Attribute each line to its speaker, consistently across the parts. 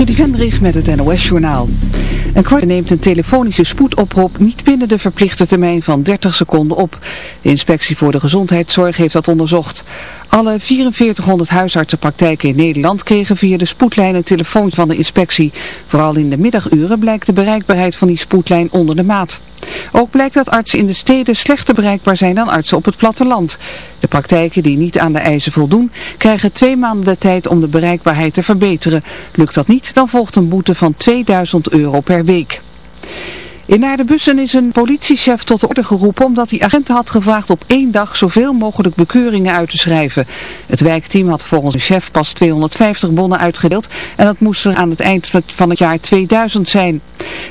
Speaker 1: Trudy Vendrich met het NOS-journaal. Een kwart neemt een telefonische spoedoproep niet binnen de verplichte termijn van 30 seconden op. De inspectie voor de gezondheidszorg heeft dat onderzocht. Alle 4400 huisartsenpraktijken in Nederland kregen via de spoedlijn een telefoontje van de inspectie. Vooral in de middaguren blijkt de bereikbaarheid van die spoedlijn onder de maat. Ook blijkt dat artsen in de steden slechter bereikbaar zijn dan artsen op het platteland. De praktijken die niet aan de eisen voldoen krijgen twee maanden de tijd om de bereikbaarheid te verbeteren. Lukt dat niet, dan volgt een boete van 2000 euro per week. In Naardenbussen is een politiechef tot de orde geroepen omdat hij agenten had gevraagd op één dag zoveel mogelijk bekeuringen uit te schrijven. Het wijkteam had volgens de chef pas 250 bonnen uitgedeeld en dat moest er aan het eind van het jaar 2000 zijn.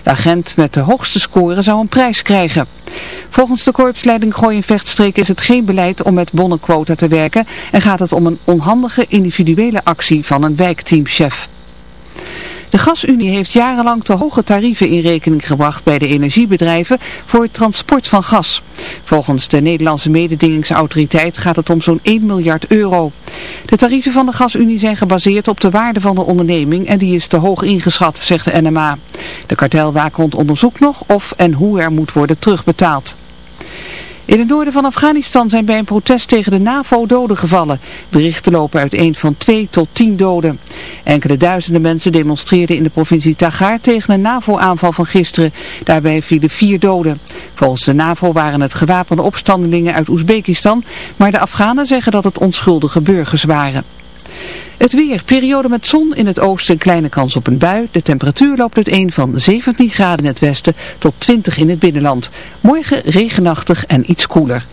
Speaker 1: De agent met de hoogste score zou een prijs krijgen. Volgens de korpsleiding Gooi en Vechtstreek is het geen beleid om met bonnenquota te werken en gaat het om een onhandige individuele actie van een wijkteamchef. De gasunie heeft jarenlang te hoge tarieven in rekening gebracht bij de energiebedrijven voor het transport van gas. Volgens de Nederlandse mededingingsautoriteit gaat het om zo'n 1 miljard euro. De tarieven van de gasunie zijn gebaseerd op de waarde van de onderneming en die is te hoog ingeschat, zegt de NMA. De kartelwaakhond onderzoekt nog of en hoe er moet worden terugbetaald. In het noorden van Afghanistan zijn bij een protest tegen de NAVO doden gevallen. Berichten lopen uiteen van 2 tot 10 doden. Enkele duizenden mensen demonstreerden in de provincie Tagar tegen een NAVO-aanval van gisteren. Daarbij vielen vier doden. Volgens de NAVO waren het gewapende opstandelingen uit Oezbekistan, maar de Afghanen zeggen dat het onschuldige burgers waren. Het weer, periode met zon in het oosten, kleine kans op een bui. De temperatuur loopt uiteen van 17 graden in het westen tot 20 in het binnenland. Morgen regenachtig en iets koeler.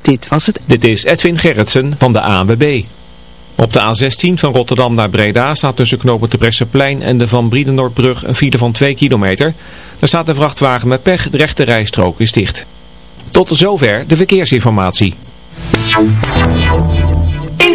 Speaker 1: Dit was het.
Speaker 2: Dit is Edwin Gerritsen van de ANWB. Op de A16 van Rotterdam naar Breda staat tussen knopen de Bresseplein en de Van Briedenoordbrug een file van 2 kilometer. Daar staat een vrachtwagen met pech, de rechte rijstrook is dicht. Tot zover de verkeersinformatie.
Speaker 3: In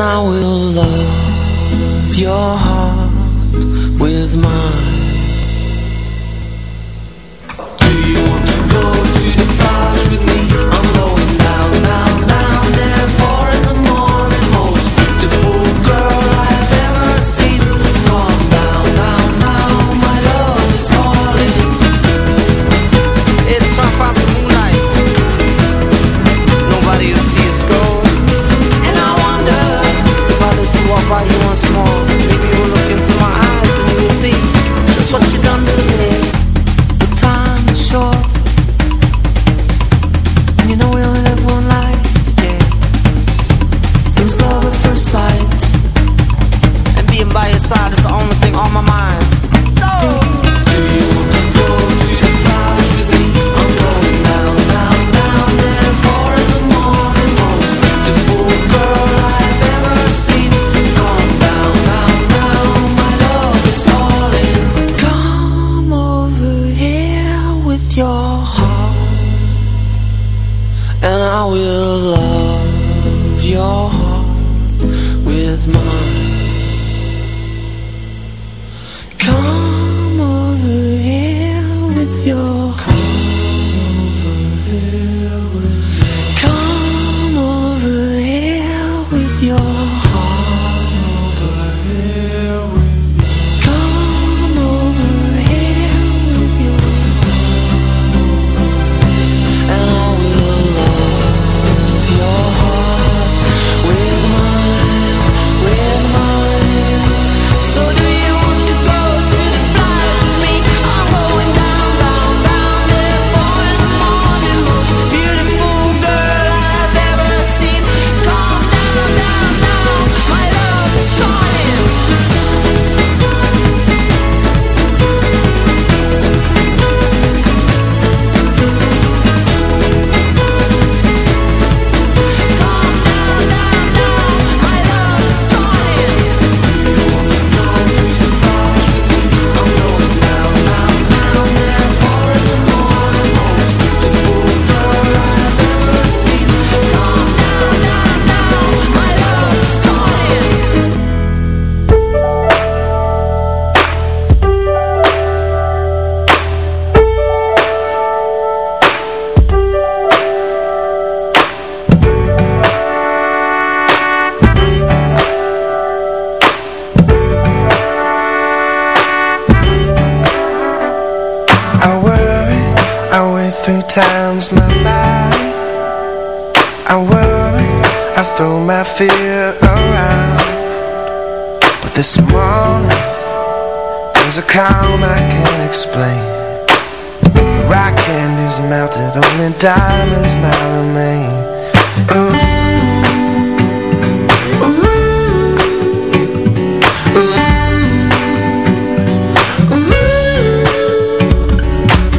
Speaker 4: now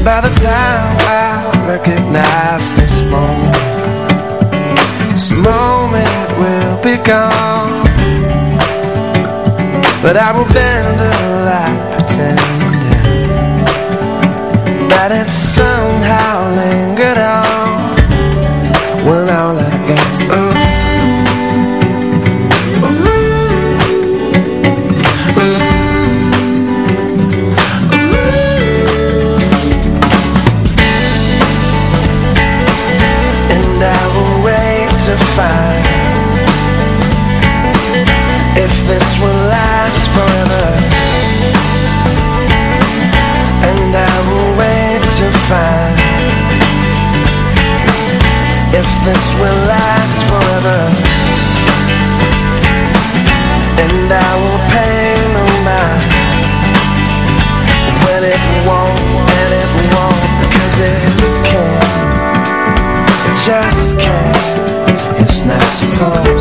Speaker 4: By the time I recognize this moment This moment will be gone. But I will bend the light That somehow benefits will last forever. And I will pay no mind. When it won't, and it won't Cause it can't, it just can't. It's not supposed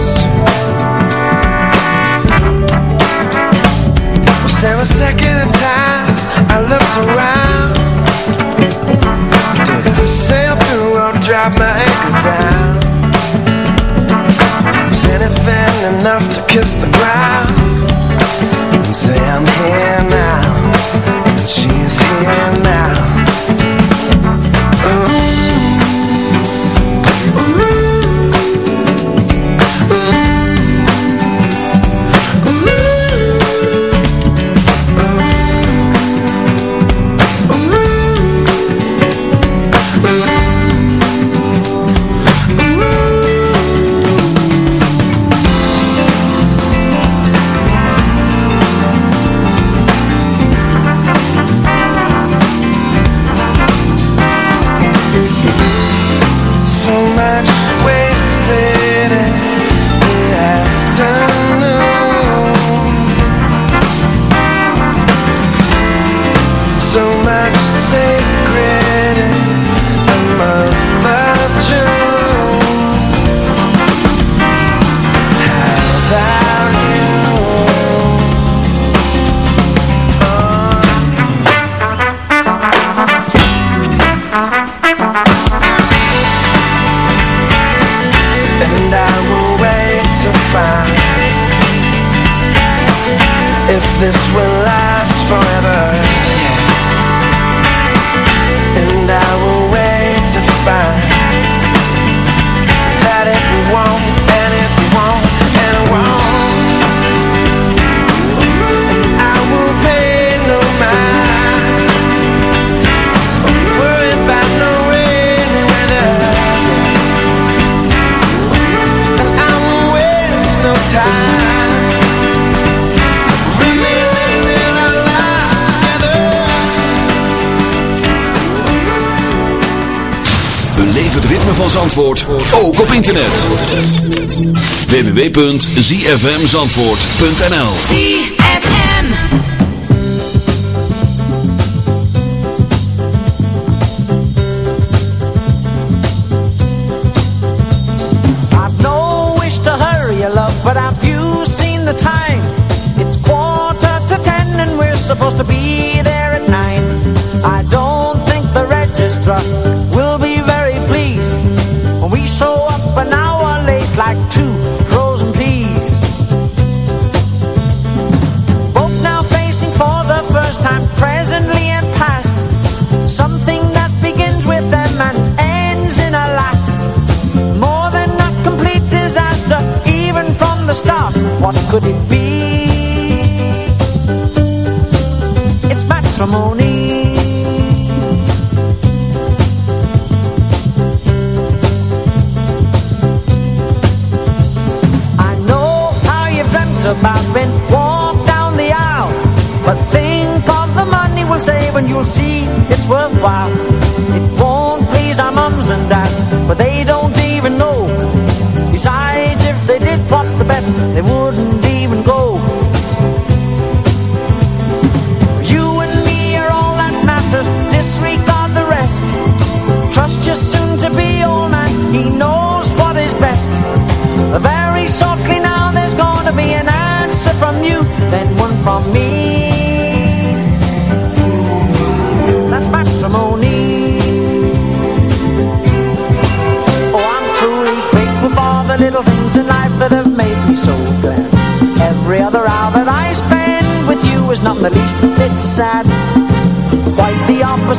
Speaker 4: down. Was anything enough to kiss the ground?
Speaker 5: www.zfmzandvoort.nl
Speaker 6: ZFM
Speaker 7: But have you seen the time? It's quarter to ten and we're supposed to be there at nine. I don't think the registrar couldn't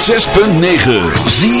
Speaker 5: 106.9 ZFM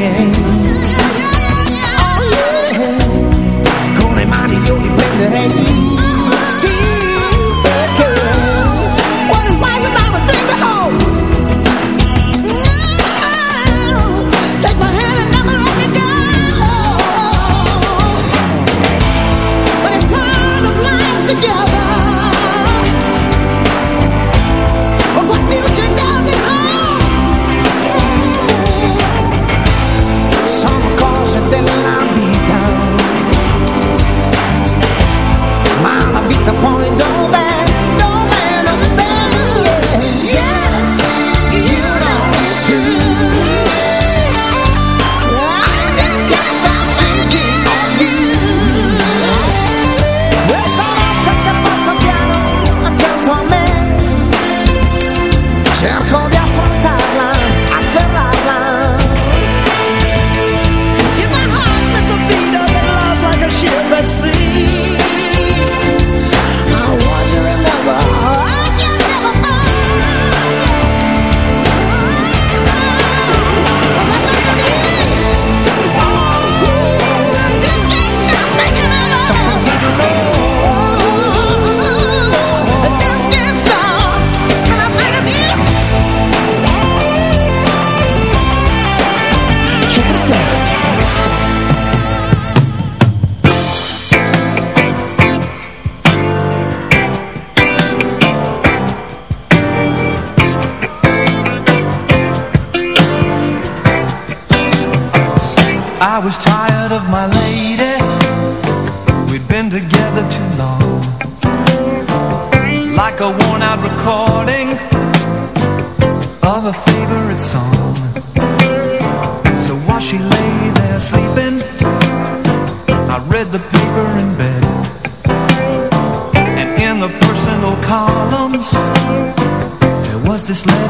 Speaker 8: again I
Speaker 9: was tired of my lady. We'd been together too long. Like a worn out recording Of a favorite song. So while she lay there sleeping I read the paper in bed. And in the personal columns There was this letter